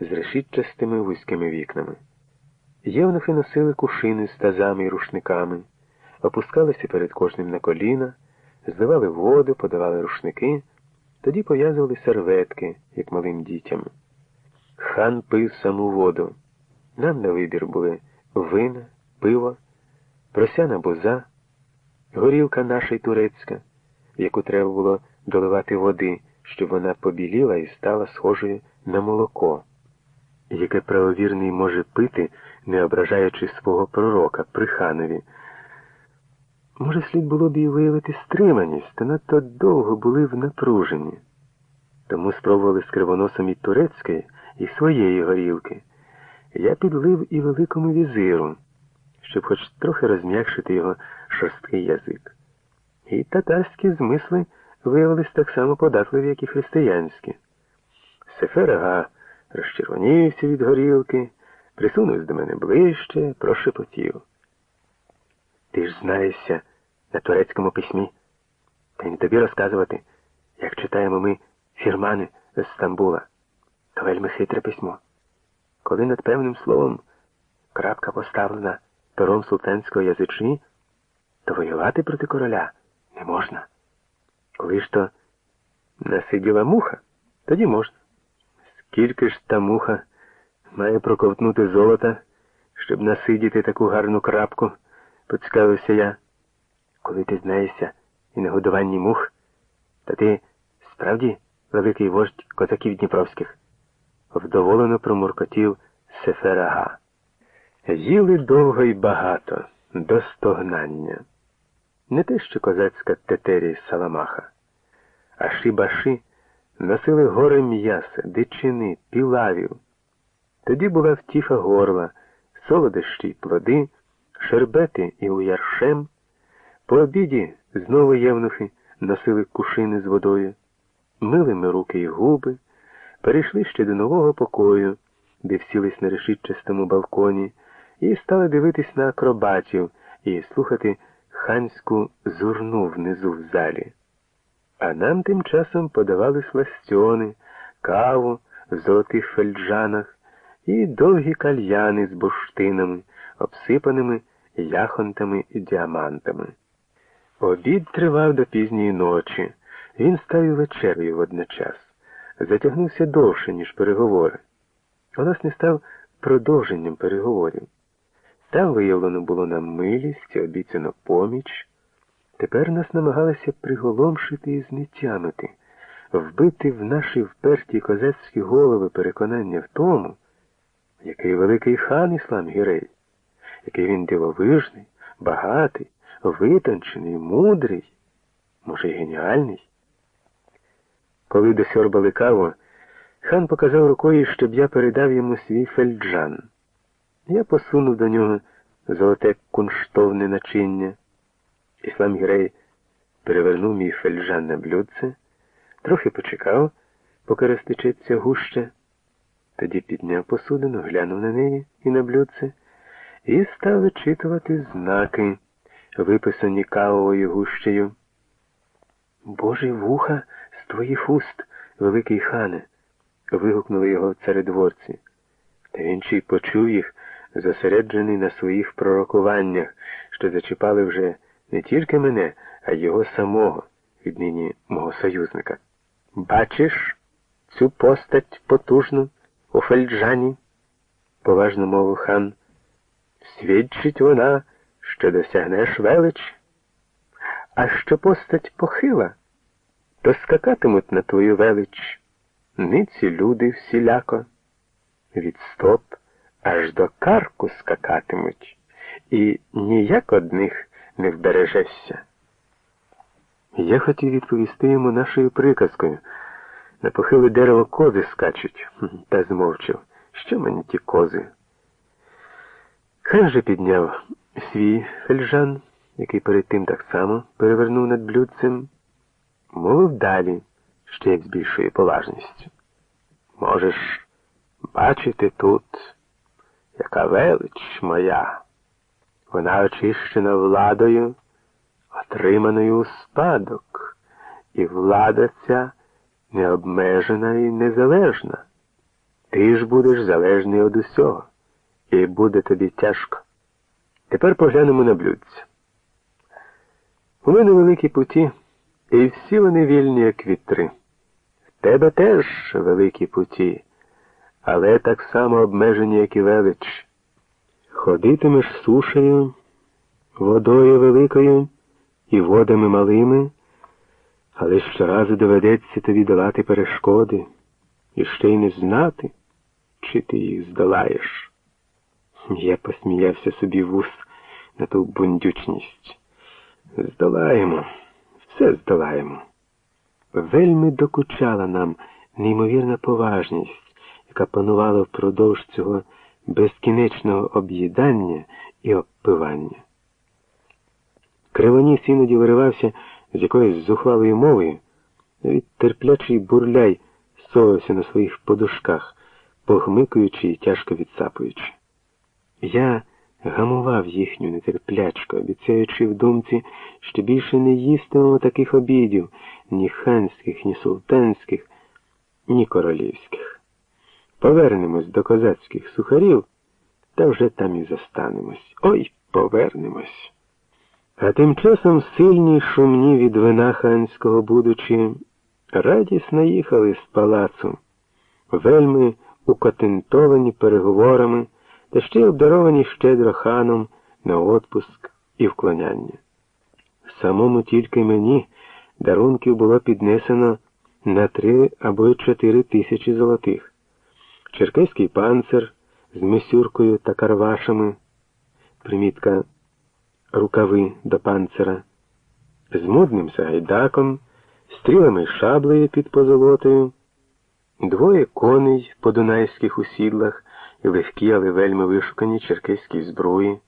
з решітчастими вузькими вікнами. Євнухи носили кушини з тазами і рушниками, опускалися перед кожним на коліна, зливали воду, подавали рушники, тоді пов'язували серветки, як малим дітям. Хан пив саму воду. Нам на вибір були вина, пиво, просяна буза, горілка наша й турецька, яку треба було доливати води, щоб вона побіліла і стала схожою на молоко, яке правовірний може пити, не ображаючи свого пророка при ханові. Може, слід було б і виявити стриманість, та надто довго були в напруженні. Тому спробували з кривоносом і турецької, і своєї горілки. Я підлив і великому візиру, щоб хоч трохи розм'якшити його шорсткий язик. І татарські змисли виявились так само податливі, як і християнські. Сеферага розчервонівся від горілки, присунувся до мене ближче, прошепотів. Ти ж знаєшся на турецькому письмі. Та й не тобі розказувати, як читаємо ми фірмани з Стамбула. То вельми хитре письмо. Коли над певним словом крапка поставлена пером султанського язичні, то воювати проти короля не можна. Коли ж то насиділа муха, тоді можна. Скільки ж та муха має проковтнути золота, щоб насидіти таку гарну крапку, поцікавився я. Коли ти знаєшся і на годуванні мух, та ти справді великий вождь козаків Дніпровських, вдоволено промуркотів Сеферага. Їли довго й багато, до стогнання. Не те, що козацька тетерія Саламаха, а шибаши носили гори м'яса, дичини, пілавів. Тоді була втіха горла, солодощі й плоди, шербети і уяршем. По обіді знову євнухи носили кушини з водою, мили ми руки й губи, перейшли ще до нового покою, де всілись на решітчастому балконі, і стали дивитись на акробатів і слухати ханську зурну внизу в залі. А нам тим часом подавали сластьони, каву в золотих фельджанах і довгі кальяни з бурштинами, обсипаними яхонтами і діамантами. Обід тривав до пізньої ночі. Він став і вечерею водночас. Затягнувся довше, ніж переговори. Власне, став продовженням переговорів. Там виявлено було нам милість, обіцяно поміч. Тепер нас намагалися приголомшити і знетямити, вбити в наші вперті козацькі голови переконання в тому, який великий хан Іслам Гірей, який він дивовижний, багатий, витончений, мудрий, може, й геніальний. Коли досьорбали каву, хан показав рукою, щоб я передав йому свій фельджан. Я посунув до нього золоте кунштовне начиння. Іслам Гірей перевернув мій фельджан на блюдце, трохи почекав, поки розтечеться гуща, тоді підняв посудину, глянув на неї і на блюдце, і став вичитувати знаки, виписані кавовою гущею. Божий вуха з твоїх уст, великий хане, вигукнули його царедворці. Та ще почув їх, зосереджений на своїх пророкуваннях, що зачіпали вже не тільки мене, а його самого, віднині мого союзника. Бачиш цю постать потужну у фельджані? поважно мовив хан. Свідчить вона, що досягнеш велич, а що постать похила, то скакатимуть на твою велич ниці люди всіляко. Від стоп аж до карку скакатимуть, і ніяк одних не вбережешся. Я хотів відповісти йому нашою приказкою. На похиле дерево кози скачуть, та змовчав. Що мені ті кози? Хай же підняв свій фельжан, який перед тим так само перевернув над блюдцем, мовив далі, ще як з більшою поважністю. Можеш бачити тут, яка велич моя. Вона очищена владою, отриманою у спадок, і влада ця необмежена і незалежна. Ти ж будеш залежний від усього, і буде тобі тяжко. Тепер поглянемо на блюдця. У мене великі путі, і всі вони вільні, як вітри. В тебе теж великі путі, але так само обмежені, як і велич. Ходитимеш сушею, водою великою і водами малими, але щоразу доведеться тобі долати перешкоди і ще й не знати, чи ти їх здолаєш. Я посміявся собі в ус на ту бундючність. Здолаємо, все здолаємо. Вельми докучала нам неймовірна поважність, яка панувала впродовж цього безкінечного об'їдання і обпивання. Кривоніс іноді виривався з якоюсь зухвалою мовою, навіть терплячий бурляй совався на своїх подушках, погмикуючи і тяжко відсапуючи. Я гамував їхню нетерплячку, обіцяючи в думці, що більше не їстимемо таких обідів, ні ханських, ні султанських, ні королівських. Повернемось до козацьких сухарів, та вже там і застанемось. Ой, повернемось. А тим часом сильні шумні від вина ханського будучи, радісно їхали з палацу, вельми укотентовані переговорами та ще й обдаровані щедро ханом на отпуск і вклоняння. Самому тільки мені дарунків було піднесено на три або чотири тисячі золотих. Черкеський панцир з мисюркою та карвашами, примітка рукави до панцира, з модним сагайдаком, стрілами й шаблею під позолотою, двоє коней по дунайських усідлах і легкі, але вельми вишукані черкеські зброї.